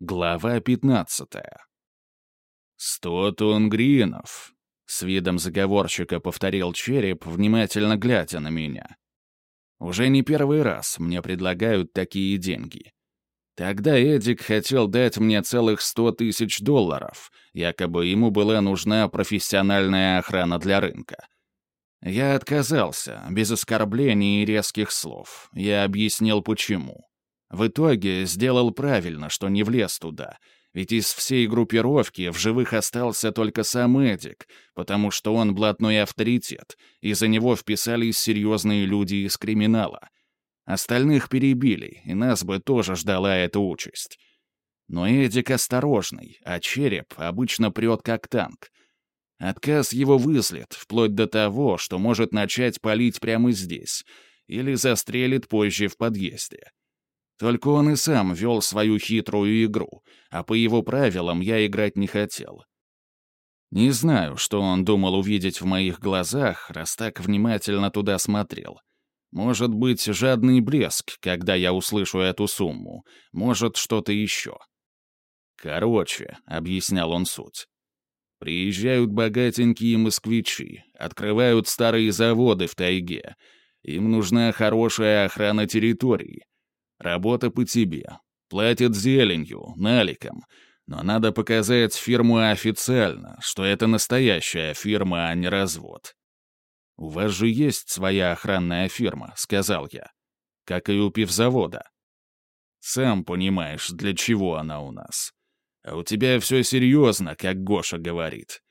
Глава 15. «Сто тонн гринов», — с видом заговорщика повторил череп, внимательно глядя на меня. «Уже не первый раз мне предлагают такие деньги. Тогда Эдик хотел дать мне целых сто тысяч долларов, якобы ему была нужна профессиональная охрана для рынка. Я отказался, без оскорблений и резких слов. Я объяснил, почему. В итоге сделал правильно, что не влез туда, ведь из всей группировки в живых остался только сам Эдик, потому что он блатной авторитет, и за него вписались серьезные люди из криминала. Остальных перебили, и нас бы тоже ждала эта участь. Но Эдик осторожный, а череп обычно прет как танк. Отказ его вызлет, вплоть до того, что может начать палить прямо здесь, или застрелит позже в подъезде. Только он и сам вел свою хитрую игру, а по его правилам я играть не хотел. Не знаю, что он думал увидеть в моих глазах, раз так внимательно туда смотрел. Может быть, жадный блеск, когда я услышу эту сумму. Может, что-то еще. «Короче», — объяснял он суть. «Приезжают богатенькие москвичи, открывают старые заводы в тайге. Им нужна хорошая охрана территории. Работа по тебе. Платят зеленью, наликом. Но надо показать фирму официально, что это настоящая фирма, а не развод. «У вас же есть своя охранная фирма», — сказал я. «Как и у пивзавода». «Сам понимаешь, для чего она у нас. А у тебя все серьезно, как Гоша говорит.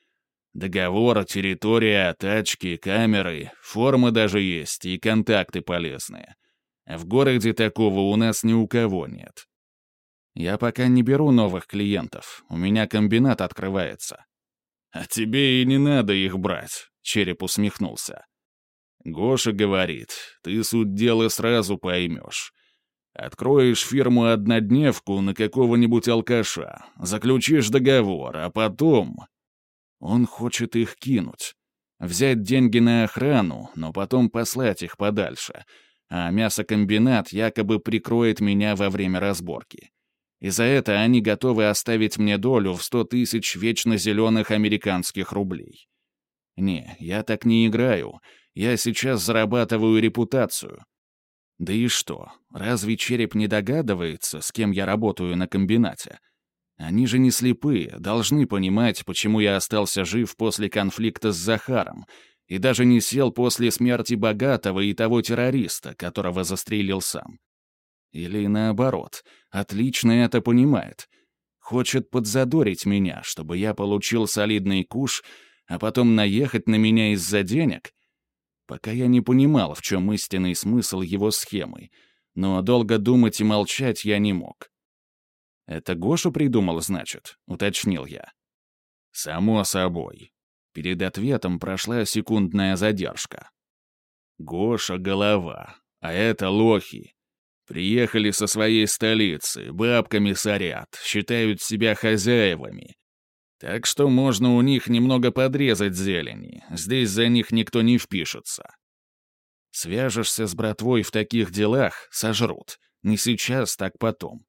Договор, территория, тачки, камеры, форма даже есть и контакты полезные. В городе такого у нас ни у кого нет. Я пока не беру новых клиентов, у меня комбинат открывается. А тебе и не надо их брать, Череп усмехнулся. Гоша говорит, ты суть дела сразу поймешь. Откроешь фирму-однодневку на какого-нибудь алкаша, заключишь договор, а потом... Он хочет их кинуть. Взять деньги на охрану, но потом послать их подальше — а мясокомбинат якобы прикроет меня во время разборки. И за это они готовы оставить мне долю в сто тысяч вечно зеленых американских рублей. Не, я так не играю. Я сейчас зарабатываю репутацию. Да и что, разве череп не догадывается, с кем я работаю на комбинате? Они же не слепые, должны понимать, почему я остался жив после конфликта с Захаром, и даже не сел после смерти богатого и того террориста, которого застрелил сам. Или наоборот, отлично это понимает. Хочет подзадорить меня, чтобы я получил солидный куш, а потом наехать на меня из-за денег? Пока я не понимал, в чем истинный смысл его схемы, но долго думать и молчать я не мог. «Это Гоша придумал, значит?» — уточнил я. «Само собой», Перед ответом прошла секундная задержка. Гоша — голова, а это лохи. Приехали со своей столицы, бабками сорят, считают себя хозяевами. Так что можно у них немного подрезать зелени, здесь за них никто не впишется. Свяжешься с братвой в таких делах — сожрут. Не сейчас, так потом.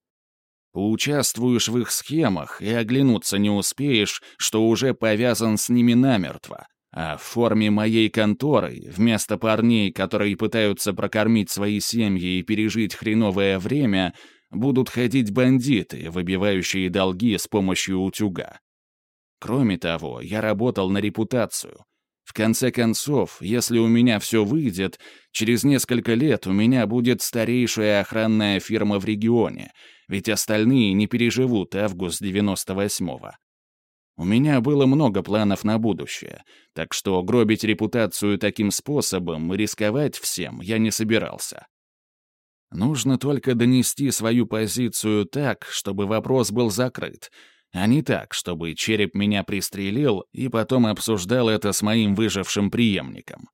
Поучаствуешь в их схемах и оглянуться не успеешь, что уже повязан с ними намертво. А в форме моей конторы, вместо парней, которые пытаются прокормить свои семьи и пережить хреновое время, будут ходить бандиты, выбивающие долги с помощью утюга. Кроме того, я работал на репутацию. В конце концов, если у меня все выйдет, через несколько лет у меня будет старейшая охранная фирма в регионе — ведь остальные не переживут август 98-го. У меня было много планов на будущее, так что гробить репутацию таким способом и рисковать всем я не собирался. Нужно только донести свою позицию так, чтобы вопрос был закрыт, а не так, чтобы череп меня пристрелил и потом обсуждал это с моим выжившим преемником.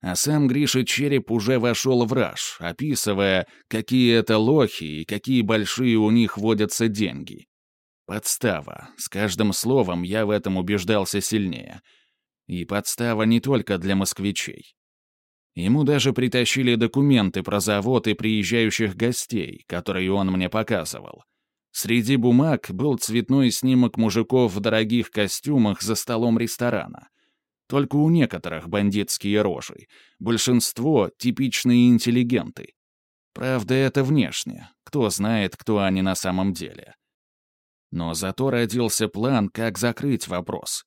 А сам Гриша Череп уже вошел в раж, описывая, какие это лохи и какие большие у них водятся деньги. Подстава. С каждым словом я в этом убеждался сильнее. И подстава не только для москвичей. Ему даже притащили документы про завод и приезжающих гостей, которые он мне показывал. Среди бумаг был цветной снимок мужиков в дорогих костюмах за столом ресторана. Только у некоторых бандитские рожи. Большинство — типичные интеллигенты. Правда, это внешне. Кто знает, кто они на самом деле. Но зато родился план, как закрыть вопрос.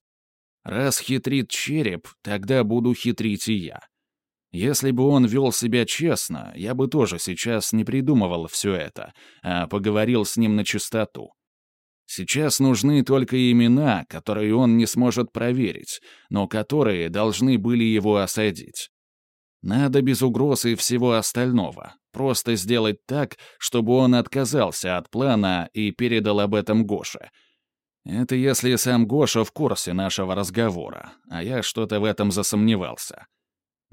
Раз хитрит череп, тогда буду хитрить и я. Если бы он вел себя честно, я бы тоже сейчас не придумывал все это, а поговорил с ним на чистоту. Сейчас нужны только имена, которые он не сможет проверить, но которые должны были его осадить. Надо без угроз и всего остального. Просто сделать так, чтобы он отказался от плана и передал об этом Гоше. Это если сам Гоша в курсе нашего разговора, а я что-то в этом засомневался.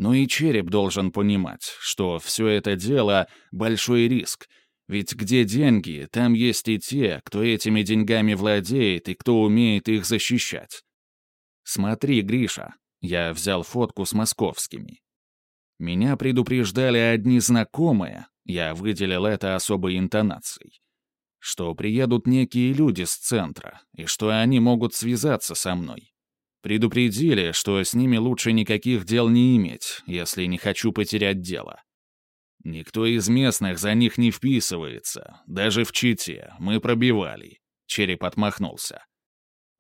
Но и череп должен понимать, что все это дело — большой риск, ведь где деньги, там есть и те, кто этими деньгами владеет и кто умеет их защищать. Смотри, Гриша, я взял фотку с московскими. Меня предупреждали одни знакомые, я выделил это особой интонацией, что приедут некие люди с центра, и что они могут связаться со мной. Предупредили, что с ними лучше никаких дел не иметь, если не хочу потерять дело. Никто из местных за них не вписывается, даже в Чите, мы пробивали. Череп отмахнулся.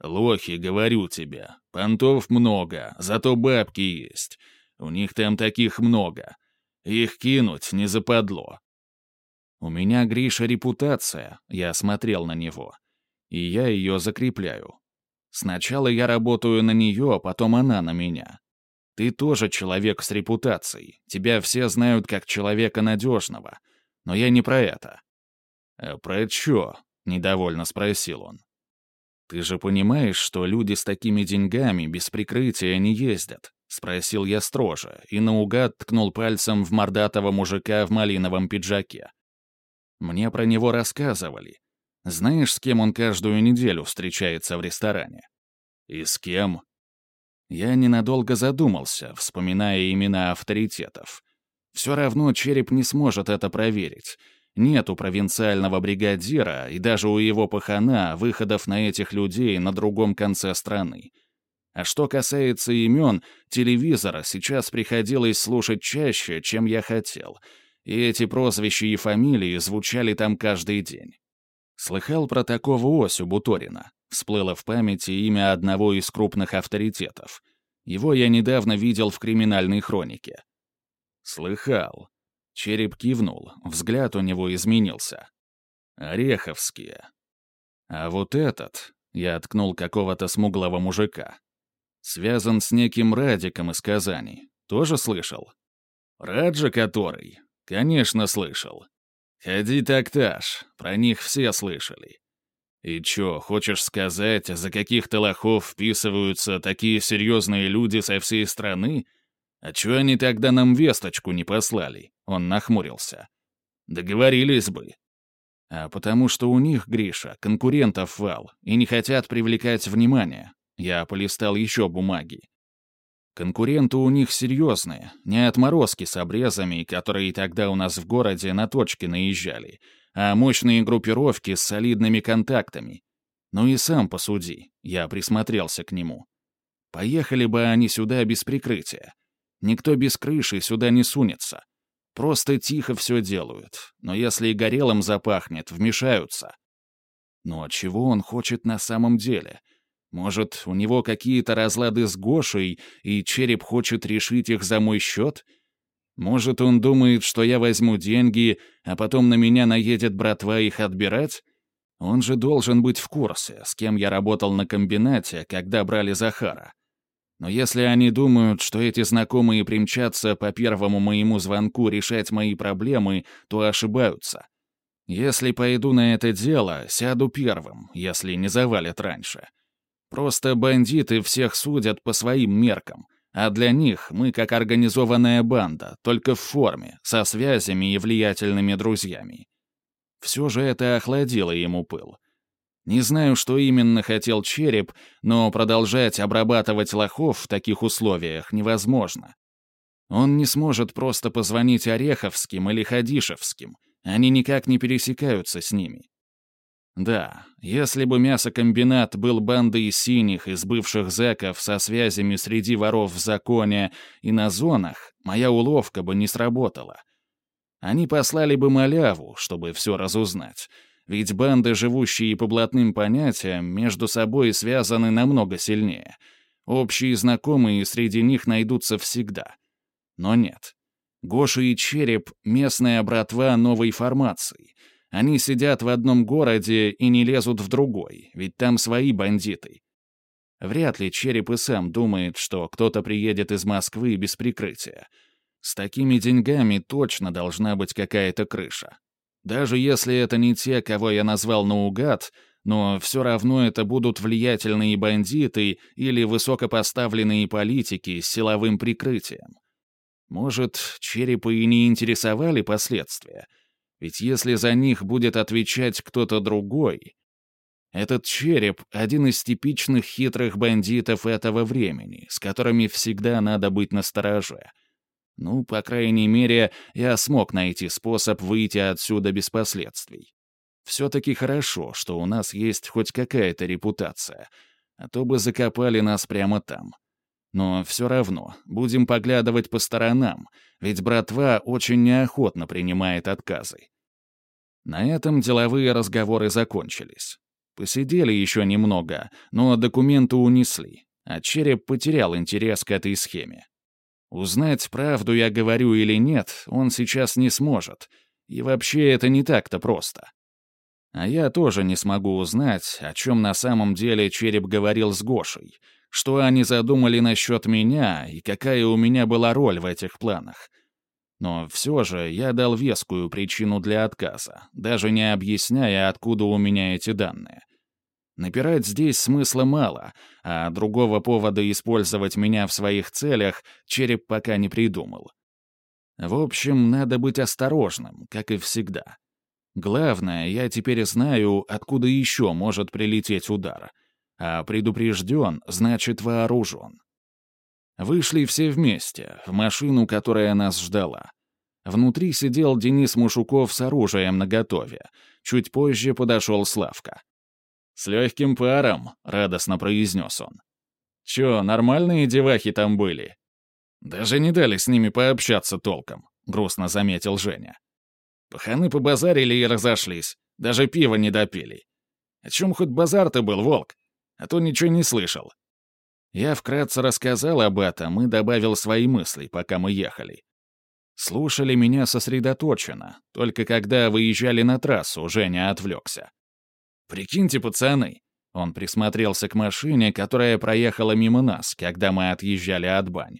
Лохи, говорю тебе, понтов много, зато бабки есть. У них там таких много. Их кинуть не западло. У меня, Гриша, репутация, я смотрел на него. И я ее закрепляю. Сначала я работаю на нее, а потом она на меня. Ты тоже человек с репутацией. Тебя все знают как человека надежного. Но я не про это. «А про чё?» — недовольно спросил он. «Ты же понимаешь, что люди с такими деньгами без прикрытия не ездят?» — спросил я строже и наугад ткнул пальцем в мордатого мужика в малиновом пиджаке. Мне про него рассказывали, знаешь, с кем он каждую неделю встречается в ресторане? И с кем? Я ненадолго задумался, вспоминая имена авторитетов. Все равно череп не сможет это проверить. Нет у провинциального бригадира и даже у его пахана выходов на этих людей на другом конце страны. А что касается имен, телевизора сейчас приходилось слушать чаще, чем я хотел, и эти прозвища и фамилии звучали там каждый день. Слыхал про такого Осю Буторина. Всплыло в памяти имя одного из крупных авторитетов. Его я недавно видел в криминальной хронике. Слыхал. Череп кивнул, взгляд у него изменился. Ореховские. А вот этот, я ткнул какого-то смуглого мужика, связан с неким Радиком из Казани. Тоже слышал? Раджа который? Конечно, слышал. «Ходи такташ, про них все слышали». «И чё, хочешь сказать, за каких-то лохов вписываются такие серьезные люди со всей страны? А чё они тогда нам весточку не послали?» Он нахмурился. «Договорились бы». «А потому что у них, Гриша, конкурентов вал, и не хотят привлекать внимание». Я полистал еще бумаги. Конкуренты у них серьезные, не отморозки с обрезами, которые тогда у нас в городе на точки наезжали, а мощные группировки с солидными контактами. Ну и сам посуди, я присмотрелся к нему. Поехали бы они сюда без прикрытия. Никто без крыши сюда не сунется. Просто тихо все делают, но если и горелым запахнет, вмешаются. Но чего он хочет на самом деле — может, у него какие-то разлады с Гошей, и череп хочет решить их за мой счет? Может, он думает, что я возьму деньги, а потом на меня наедет братва их отбирать? Он же должен быть в курсе, с кем я работал на комбинате, когда брали Захара. Но если они думают, что эти знакомые примчатся по первому моему звонку решать мои проблемы, то ошибаются. Если пойду на это дело, сяду первым, если не завалят раньше. Просто бандиты всех судят по своим меркам, а для них мы как организованная банда, только в форме, со связями и влиятельными друзьями. Все же это охладило ему пыл. Не знаю, что именно хотел череп, но продолжать обрабатывать лохов в таких условиях невозможно. Он не сможет просто позвонить Ореховским или Хадишевским, они никак не пересекаются с ними. Да, если бы мясокомбинат был бандой синих из бывших зэков со связями среди воров в законе и на зонах, моя уловка бы не сработала. Они послали бы маляву, чтобы все разузнать. Ведь банды, живущие по блатным понятиям, между собой связаны намного сильнее. Общие знакомые среди них найдутся всегда. Но нет. Гоша и Череп — местная братва новой формации. Они сидят в одном городе и не лезут в другой, ведь там свои бандиты. Вряд ли Череп и сам думает, что кто-то приедет из Москвы без прикрытия. С такими деньгами точно должна быть какая-то крыша. Даже если это не те, кого я назвал наугад, но все равно это будут влиятельные бандиты или высокопоставленные политики с силовым прикрытием. Может, черепа и не интересовали последствия? Ведь если за них будет отвечать кто-то другой... Этот череп — один из типичных хитрых бандитов этого времени, с которыми всегда надо быть настороже. Ну, по крайней мере, я смог найти способ выйти отсюда без последствий. Все-таки хорошо, что у нас есть хоть какая-то репутация, а то бы закопали нас прямо там. Но все равно, будем поглядывать по сторонам, ведь братва очень неохотно принимает отказы. На этом деловые разговоры закончились. Посидели еще немного, но документы унесли, а череп потерял интерес к этой схеме. Узнать, правду я говорю или нет, он сейчас не сможет. И вообще это не так-то просто. А я тоже не смогу узнать, о чем на самом деле череп говорил с Гошей — что они задумали насчет меня и какая у меня была роль в этих планах. Но все же я дал вескую причину для отказа, даже не объясняя, откуда у меня эти данные. Напирать здесь смысла мало, а другого повода использовать меня в своих целях череп пока не придумал. В общем, надо быть осторожным, как и всегда. Главное, я теперь знаю, откуда еще может прилететь удар — а предупрежден, значит вооружен. Вышли все вместе, в машину, которая нас ждала. Внутри сидел Денис Мушуков с оружием наготове. Чуть позже подошел Славка. «С легким паром», — радостно произнес он. «Чё, нормальные девахи там были?» «Даже не дали с ними пообщаться толком», — грустно заметил Женя. Паханы побазарили и разошлись. Даже пива не допили. О чем хоть базар-то был, волк? А то ничего не слышал. Я вкратце рассказал об этом и добавил свои мысли, пока мы ехали. Слушали меня сосредоточенно, только когда выезжали на трассу, Женя отвлекся. «Прикиньте, пацаны!» Он присмотрелся к машине, которая проехала мимо нас, когда мы отъезжали от бань.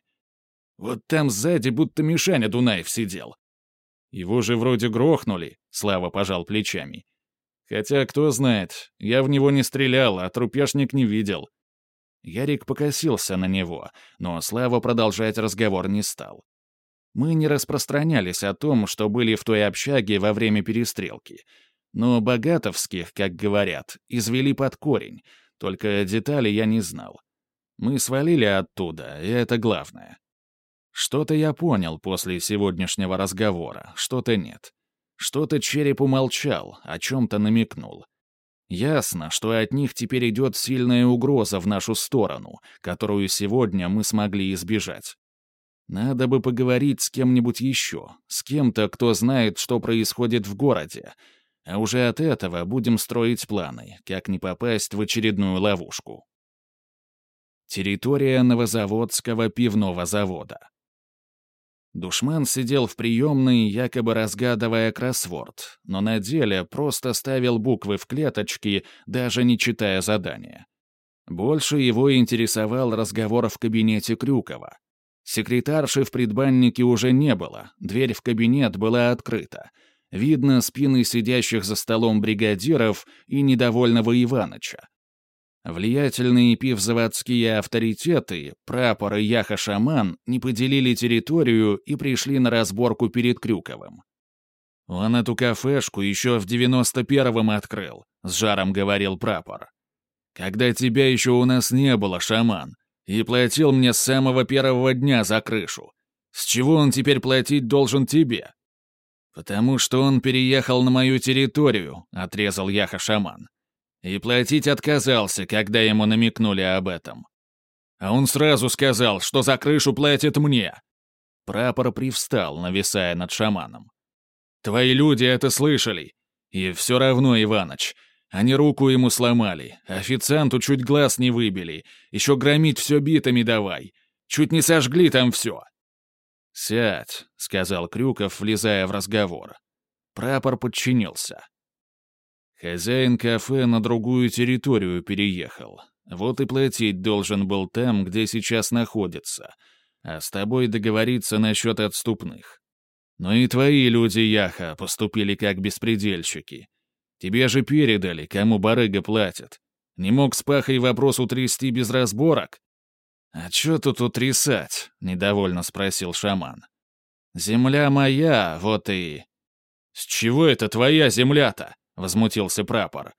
«Вот там сзади будто Мишаня Дунаев сидел. Его же вроде грохнули», — Слава пожал плечами. Хотя, кто знает, я в него не стрелял, а трупешник не видел. Ярик покосился на него, но Слава продолжать разговор не стал. Мы не распространялись о том, что были в той общаге во время перестрелки. Но богатовских, как говорят, извели под корень, только детали я не знал. Мы свалили оттуда, и это главное. Что-то я понял после сегодняшнего разговора, что-то нет. Что-то череп умолчал, о чем-то намекнул. Ясно, что от них теперь идет сильная угроза в нашу сторону, которую сегодня мы смогли избежать. Надо бы поговорить с кем-нибудь еще, с кем-то, кто знает, что происходит в городе. А уже от этого будем строить планы, как не попасть в очередную ловушку. Территория Новозаводского пивного завода. Душман сидел в приемной, якобы разгадывая кроссворд, но на деле просто ставил буквы в клеточки, даже не читая задания. Больше его интересовал разговор в кабинете Крюкова. Секретарши в предбаннике уже не было, дверь в кабинет была открыта. Видно спины сидящих за столом бригадиров и недовольного Иваныча. Влиятельные пивзаводские авторитеты, прапор и Яха-шаман, не поделили территорию и пришли на разборку перед Крюковым. «Он эту кафешку еще в девяносто первом открыл», — с жаром говорил прапор. «Когда тебя еще у нас не было, шаман, и платил мне с самого первого дня за крышу. С чего он теперь платить должен тебе?» «Потому что он переехал на мою территорию», — отрезал Яха-шаман. «И платить отказался, когда ему намекнули об этом. А он сразу сказал, что за крышу платит мне». Прапор привстал, нависая над шаманом. «Твои люди это слышали. И все равно, Иваныч, они руку ему сломали, официанту чуть глаз не выбили, еще громить все битами давай. Чуть не сожгли там все. «Сядь», — сказал Крюков, влезая в разговор. Прапор подчинился. Хозяин кафе на другую территорию переехал. Вот и платить должен был там, где сейчас находится. А с тобой договориться насчет отступных. Но и твои люди, Яха, поступили как беспредельщики. Тебе же передали, кому барыга платит. Не мог с Пахой вопрос утрясти без разборок? «А чё тут утрясать?» — недовольно спросил шаман. «Земля моя, вот и...» «С чего это твоя земля-то?» — возмутился прапор.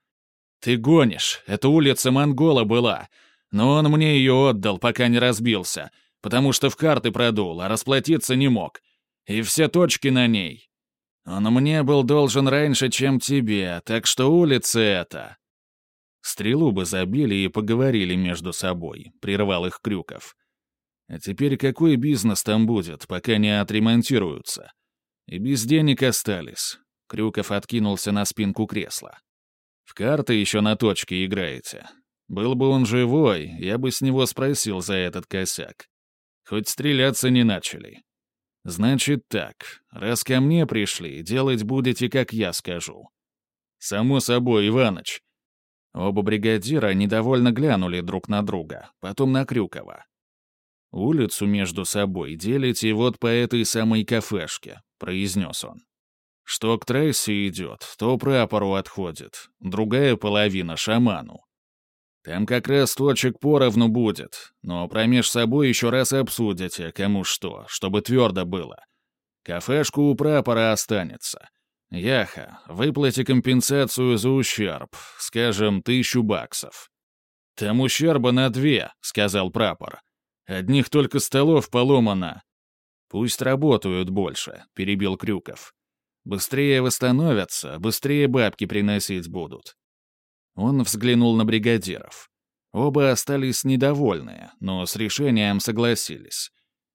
«Ты гонишь, это улица Монгола была, но он мне ее отдал, пока не разбился, потому что в карты продул, а расплатиться не мог. И все точки на ней. Он мне был должен раньше, чем тебе, так что улица эта...» Стрелу бы забили и поговорили между собой, прервал их Крюков. А теперь какой бизнес там будет, пока не отремонтируются? И без денег остались. Крюков откинулся на спинку кресла. В карты еще на точке играете. Был бы он живой, я бы с него спросил за этот косяк. Хоть стреляться не начали. «Значит так, раз ко мне пришли, делать будете, как я скажу». «Само собой, Иваныч». Оба бригадира недовольно глянули друг на друга, потом на Крюкова. «Улицу между собой делите вот по этой самой кафешке», — произнес он. «Что к трассе идет, то прапору отходит, другая половина — шаману. Там как раз точек поровну будет, но промеж собой еще раз обсудите, кому что, чтобы твердо было. Кафешку у прапора останется. Яха, выплати компенсацию за ущерб, скажем, тысячу баксов. Там ущерба на две, сказал прапор. Одних только столов поломано. Пусть работают больше, перебил Крюков. Быстрее восстановятся, быстрее бабки приносить будут. Он взглянул на бригадиров. Оба остались недовольны, но с решением согласились.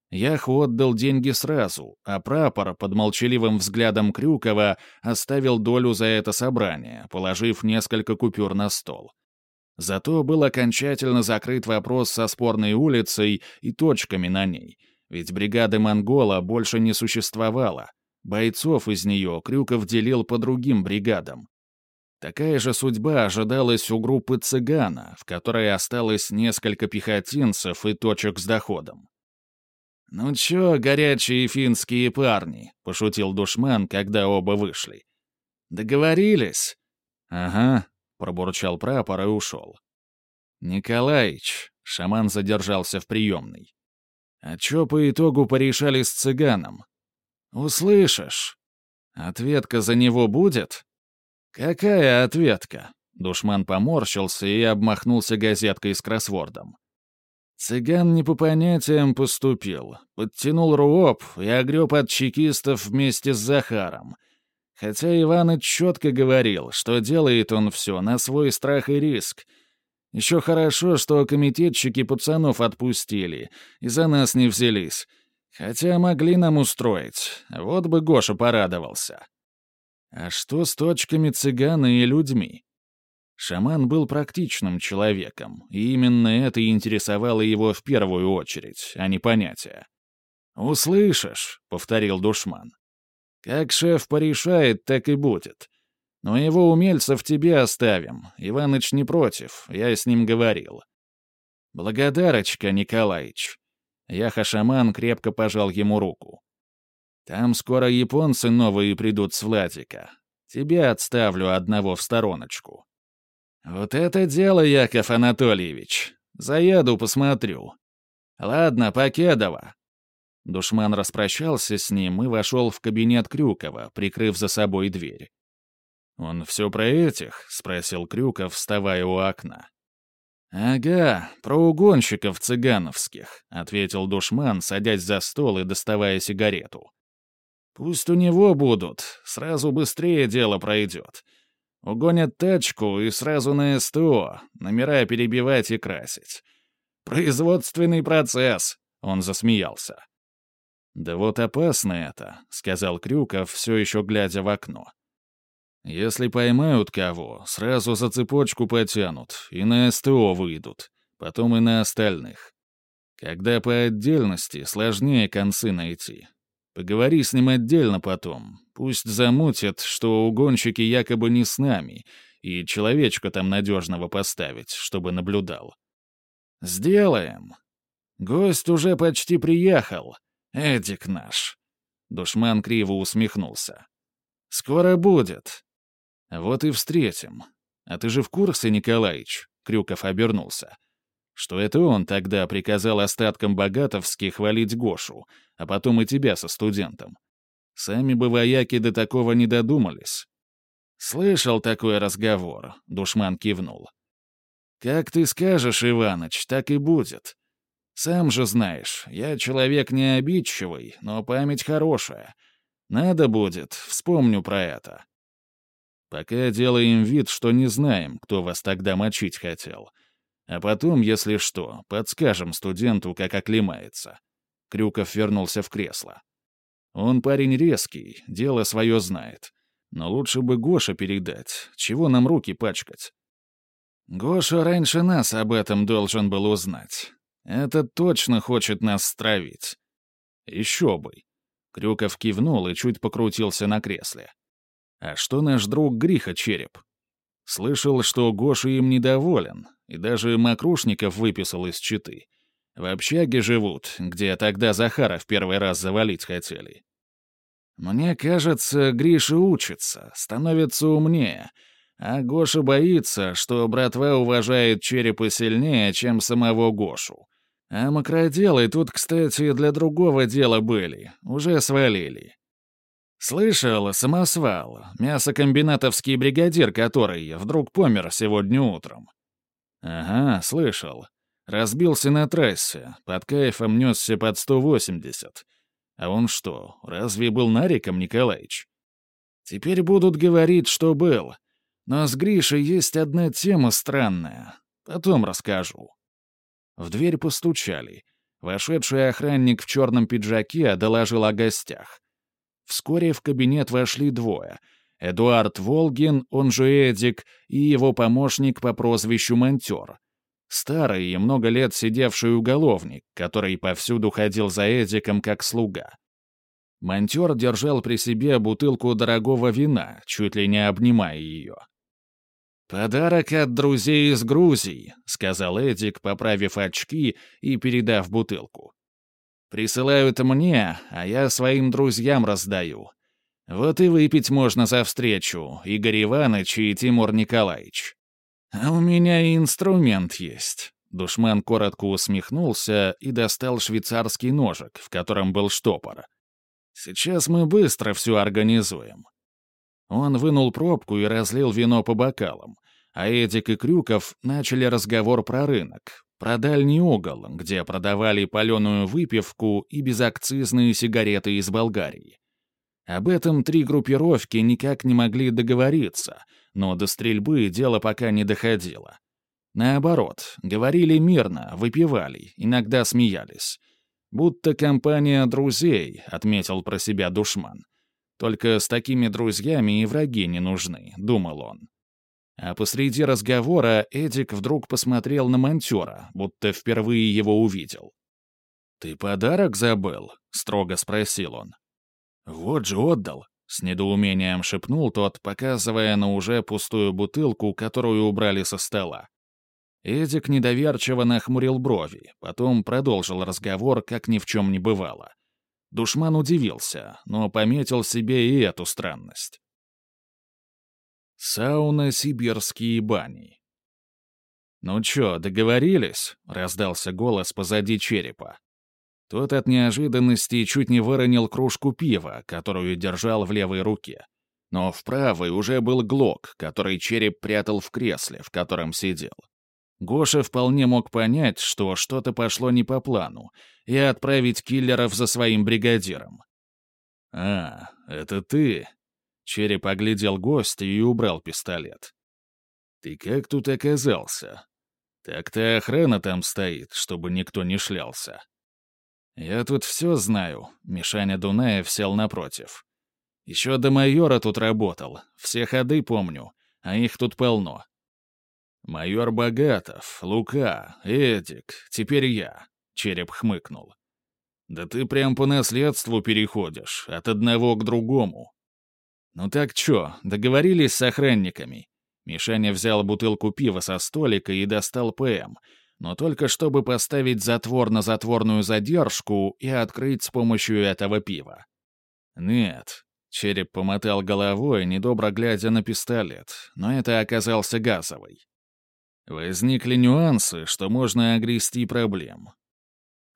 Ях отдал деньги сразу, а прапор под молчаливым взглядом Крюкова оставил долю за это собрание, положив несколько купюр на стол. Зато был окончательно закрыт вопрос со спорной улицей и точками на ней, ведь бригады Монгола больше не существовало. Бойцов из нее Крюков делил по другим бригадам. Такая же судьба ожидалась у группы цыгана, в которой осталось несколько пехотинцев и точек с доходом. «Ну чё, горячие финские парни?» — пошутил душман, когда оба вышли. «Договорились?» «Ага», — пробурчал прапор и ушел. «Николаич», — шаман задержался в приемной. «А чё по итогу порешали с цыганом?» «Услышишь. Ответка за него будет?» «Какая ответка?» Душман поморщился и обмахнулся газеткой с кроссвордом. Цыган не по понятиям поступил, подтянул РУОП и огреб от чекистов вместе с Захаром. Хотя Иваныч четко говорил, что делает он все на свой страх и риск. Еще хорошо, что комитетчики пацанов отпустили и за нас не взялись. Хотя могли нам устроить, вот бы Гоша порадовался. А что с точками цыгана и людьми? Шаман был практичным человеком, и именно это интересовало его в первую очередь, а не понятия. «Услышишь», — повторил душман. «Как шеф порешает, так и будет. Но его умельцев тебе оставим. Иваныч не против, я с ним говорил». «Благодарочка, Николаич». Яха-шаман крепко пожал ему руку. Там скоро японцы новые придут с Владика. Тебе отставлю одного в стороночку. Вот это дело, Яков Анатольевич. Заеду, посмотрю. Ладно, Покедова. Душман распрощался с ним и вошел в кабинет Крюкова, прикрыв за собой дверь. «Он все про этих?» — спросил Крюков, вставая у окна. «Ага, про угонщиков цыгановских», — ответил душман, садясь за стол и доставая сигарету. Пусть у него будут, сразу быстрее дело пройдет. Угонят тачку и сразу на СТО, номера перебивать и красить. Производственный процесс, он засмеялся. «Да вот опасно это», — сказал Крюков, все еще глядя в окно. «Если поймают кого, сразу за цепочку потянут и на СТО выйдут, потом и на остальных. Когда по отдельности, сложнее концы найти. Поговори с ним отдельно потом. Пусть замутят, что угонщики якобы не с нами, и человечка там надежного поставить, чтобы наблюдал. Сделаем. Гость уже почти приехал. Эдик наш. Душман криво усмехнулся. Скоро будет. Вот и встретим. А ты же в курсе, Николаич? Крюков обернулся что это он тогда приказал остаткам богатовских хвалить Гошу, а потом и тебя со студентом. Сами бы вояки до такого не додумались. «Слышал такой разговор», — душман кивнул. «Как ты скажешь, Иваныч, так и будет. Сам же знаешь, я человек не обидчивый, но память хорошая. Надо будет, вспомню про это». Пока делаем вид, что не знаем, кто вас тогда мочить хотел — а потом, если что, подскажем студенту, как оклемается». Крюков вернулся в кресло. «Он парень резкий, дело свое знает. Но лучше бы Гоша передать. Чего нам руки пачкать?» «Гоша раньше нас об этом должен был узнать. Этот точно хочет нас стравить». «Еще бы». Крюков кивнул и чуть покрутился на кресле. «А что наш друг Гриха Череп? Слышал, что Гоша им недоволен, и даже Макрушников выписал из Читы. В общаге живут, где тогда Захара в первый раз завалить хотели. Мне кажется, Гриша учится, становится умнее, а Гоша боится, что братва уважает черепа сильнее, чем самого Гошу. А макроделы тут, кстати, для другого дела были, уже свалили. «Слышал, самосвал, мясокомбинатовский бригадир который вдруг помер сегодня утром». «Ага, слышал. Разбился на трассе, под кайфом несся под 180. А он что, разве был Нариком Николаевич?» «Теперь будут говорить, что был. Но с Гришей есть одна тема странная. Потом расскажу». В дверь постучали. Вошедший охранник в черном пиджаке доложил о гостях. Вскоре в кабинет вошли двое. Эдуард Волгин, он же Эдик, и его помощник по прозвищу Монтер. Старый и много лет сидевший уголовник, который повсюду ходил за Эдиком как слуга. Монтер держал при себе бутылку дорогого вина, чуть ли не обнимая ее. «Подарок от друзей из Грузии», — сказал Эдик, поправив очки и передав бутылку. Присылают мне, а я своим друзьям раздаю. Вот и выпить можно за встречу, Игорь Иванович и Тимур Николаевич. А у меня и инструмент есть». Душман коротко усмехнулся и достал швейцарский ножик, в котором был штопор. «Сейчас мы быстро все организуем». Он вынул пробку и разлил вино по бокалам, а Эдик и Крюков начали разговор про рынок, про дальний угол, где продавали паленую выпивку и безакцизные сигареты из Болгарии. Об этом три группировки никак не могли договориться, но до стрельбы дело пока не доходило. Наоборот, говорили мирно, выпивали, иногда смеялись. «Будто компания друзей», — отметил про себя душман. «Только с такими друзьями и враги не нужны», — думал он. А посреди разговора Эдик вдруг посмотрел на монтера, будто впервые его увидел. «Ты подарок забыл?» — строго спросил он. «Вот же отдал», — с недоумением шепнул тот, показывая на уже пустую бутылку, которую убрали со стола. Эдик недоверчиво нахмурил брови, потом продолжил разговор, как ни в чем не бывало. Душман удивился, но пометил себе и эту странность. Сауна «Сибирские бани». «Ну чё, договорились?» — раздался голос позади черепа. Тот от неожиданности чуть не выронил кружку пива, которую держал в левой руке. Но в правой уже был глок, который череп прятал в кресле, в котором сидел. Гоша вполне мог понять, что что-то пошло не по плану, и отправить киллеров за своим бригадиром. «А, это ты?» Череп оглядел гостя и убрал пистолет. «Ты как тут оказался? Так-то охрана там стоит, чтобы никто не шлялся». «Я тут все знаю», — Мишаня Дунаев сел напротив. «Еще до майора тут работал, все ходы помню, а их тут полно. «Майор Богатов, Лука, Эдик, теперь я», — Череп хмыкнул. «Да ты прям по наследству переходишь, от одного к другому». «Ну так чё, договорились с охранниками?» Мишаня взял бутылку пива со столика и достал ПМ, но только чтобы поставить затвор на затворную задержку и открыть с помощью этого пива. «Нет», — Череп помотал головой, недобро глядя на пистолет, но это оказался газовый. Возникли нюансы, что можно огрести проблем.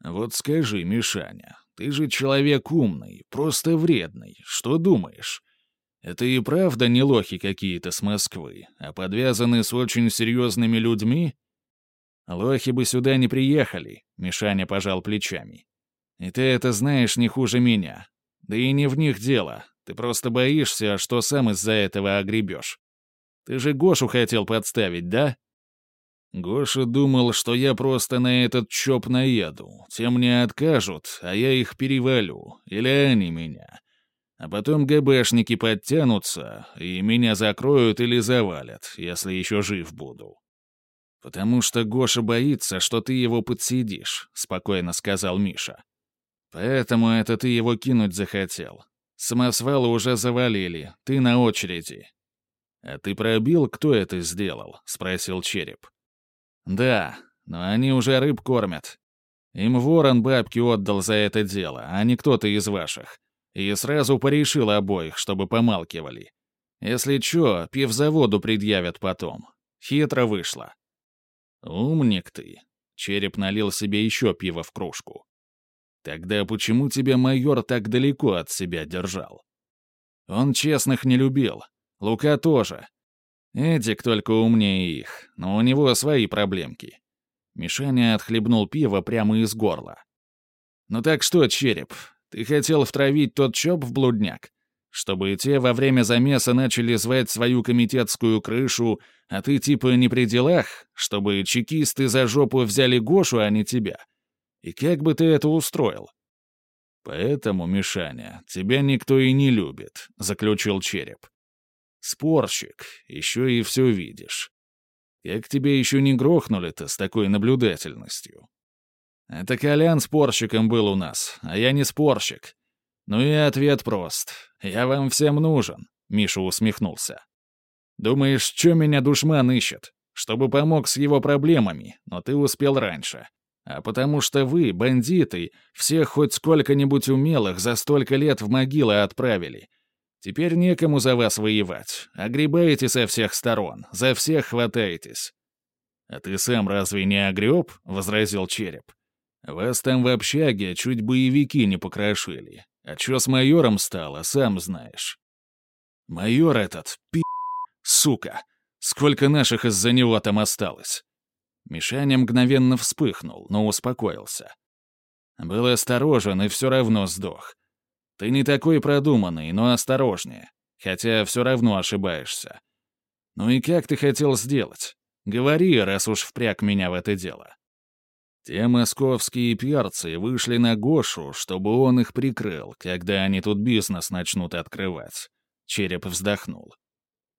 Вот скажи, Мишаня, ты же человек умный, просто вредный. Что думаешь? Это и правда не лохи какие-то с Москвы, а подвязаны с очень серьезными людьми? Лохи бы сюда не приехали, Мишаня пожал плечами. И ты это знаешь не хуже меня. Да и не в них дело. Ты просто боишься, что сам из-за этого огребешь. Ты же Гошу хотел подставить, да? Гоша думал, что я просто на этот чоп наеду. Те мне откажут, а я их перевалю. Или они меня. А потом ГБшники подтянутся, и меня закроют или завалят, если еще жив буду. «Потому что Гоша боится, что ты его подсидишь», — спокойно сказал Миша. «Поэтому это ты его кинуть захотел. Самосвалы уже завалили, ты на очереди». «А ты пробил, кто это сделал?» — спросил Череп. «Да, но они уже рыб кормят. Им ворон бабки отдал за это дело, а не кто-то из ваших. И сразу порешил обоих, чтобы помалкивали. Если чё, пивзаводу предъявят потом. Хитро вышло». «Умник ты!» — череп налил себе еще пиво в кружку. «Тогда почему тебя майор так далеко от себя держал?» «Он честных не любил. Лука тоже. Эдик только умнее их, но у него свои проблемки. Мишаня отхлебнул пиво прямо из горла. «Ну так что, череп, ты хотел втравить тот чоп в блудняк? Чтобы те во время замеса начали звать свою комитетскую крышу, а ты типа не при делах? Чтобы чекисты за жопу взяли Гошу, а не тебя? И как бы ты это устроил?» «Поэтому, Мишаня, тебя никто и не любит», — заключил череп. Спорщик, еще и все видишь. Как тебе еще не грохнули-то с такой наблюдательностью? Это Колян спорщиком был у нас, а я не спорщик. Ну и ответ прост. Я вам всем нужен, Миша усмехнулся. Думаешь, что меня душман ищет? Чтобы помог с его проблемами, но ты успел раньше. А потому что вы, бандиты, всех хоть сколько-нибудь умелых за столько лет в могилы отправили — Теперь некому за вас воевать. Огребаете со всех сторон, за всех хватаетесь». «А ты сам разве не огреб?» — возразил Череп. «Вас там в общаге чуть боевики не покрошили. А чё с майором стало, сам знаешь». «Майор этот, пи... сука! Сколько наших из-за него там осталось?» Мишаня мгновенно вспыхнул, но успокоился. Был осторожен и все равно сдох. Ты не такой продуманный, но осторожнее. Хотя все равно ошибаешься. Ну и как ты хотел сделать? Говори, раз уж впряг меня в это дело. Те московские перцы вышли на Гошу, чтобы он их прикрыл, когда они тут бизнес начнут открывать. Череп вздохнул.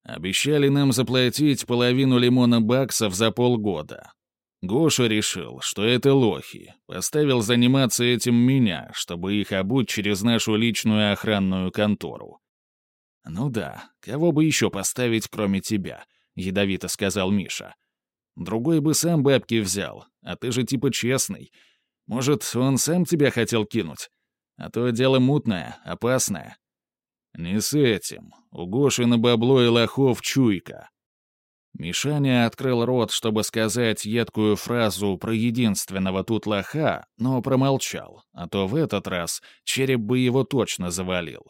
Обещали нам заплатить половину лимона баксов за полгода. Гоша решил, что это лохи, поставил заниматься этим меня, чтобы их обуть через нашу личную охранную контору. «Ну да, кого бы еще поставить, кроме тебя?» — ядовито сказал Миша. «Другой бы сам бабки взял, а ты же типа честный. Может, он сам тебя хотел кинуть? А то дело мутное, опасное». «Не с этим. У Гоши на бабло и лохов чуйка», Мишаня открыл рот, чтобы сказать едкую фразу про единственного тут лоха, но промолчал, а то в этот раз череп бы его точно завалил.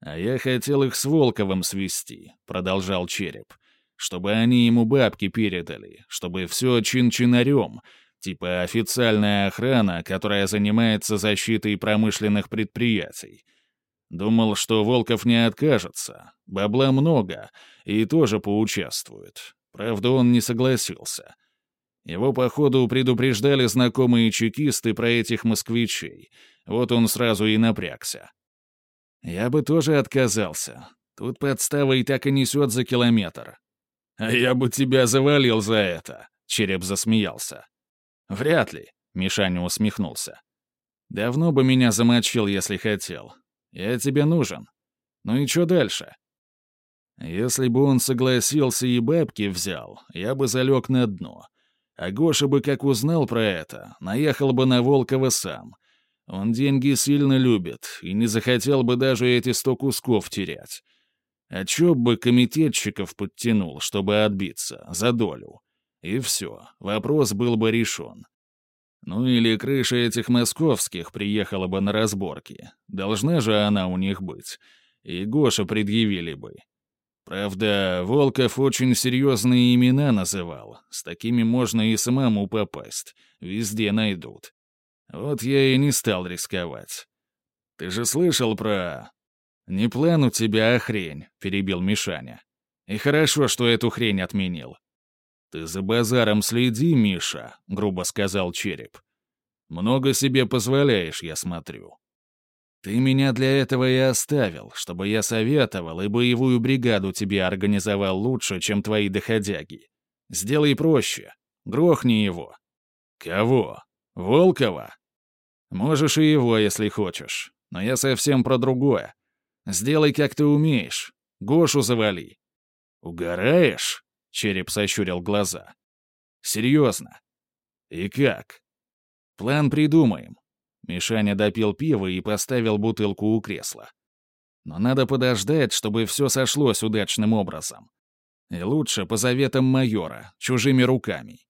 «А я хотел их с Волковым свести», — продолжал череп, «чтобы они ему бабки передали, чтобы все чин-чинарем, типа официальная охрана, которая занимается защитой промышленных предприятий. Думал, что Волков не откажется. Бабла много, и тоже поучаствует. Правда, он не согласился. Его, походу, предупреждали знакомые чекисты про этих москвичей. Вот он сразу и напрягся. Я бы тоже отказался. Тут подстава и так и несет за километр. А я бы тебя завалил за это, Череп засмеялся. Вряд ли, Мишаня усмехнулся. Давно бы меня замочил, если хотел. Я тебе нужен. Ну и что дальше? Если бы он согласился и бабки взял, я бы залег на дно. А Гоша бы, как узнал про это, наехал бы на Волкова сам. Он деньги сильно любит и не захотел бы даже эти сто кусков терять. А чё бы комитетчиков подтянул, чтобы отбиться, за долю. И все, вопрос был бы решен. Ну или крыша этих московских приехала бы на разборки. Должна же она у них быть. И Гоша предъявили бы. Правда, Волков очень серьезные имена называл. С такими можно и самому попасть. Везде найдут. Вот я и не стал рисковать. Ты же слышал про... «Не план у тебя, а хрень», — перебил Мишаня. «И хорошо, что эту хрень отменил. «Ты за базаром следи, Миша», — грубо сказал Череп. «Много себе позволяешь, я смотрю». «Ты меня для этого и оставил, чтобы я советовал и боевую бригаду тебе организовал лучше, чем твои доходяги. Сделай проще. Грохни его». «Кого? Волкова?» «Можешь и его, если хочешь. Но я совсем про другое. Сделай, как ты умеешь. Гошу завали». «Угораешь?» Череп сощурил глаза. «Серьезно? И как?» «План придумаем». Мишаня допил пиво и поставил бутылку у кресла. «Но надо подождать, чтобы все сошлось удачным образом. И лучше по заветам майора, чужими руками.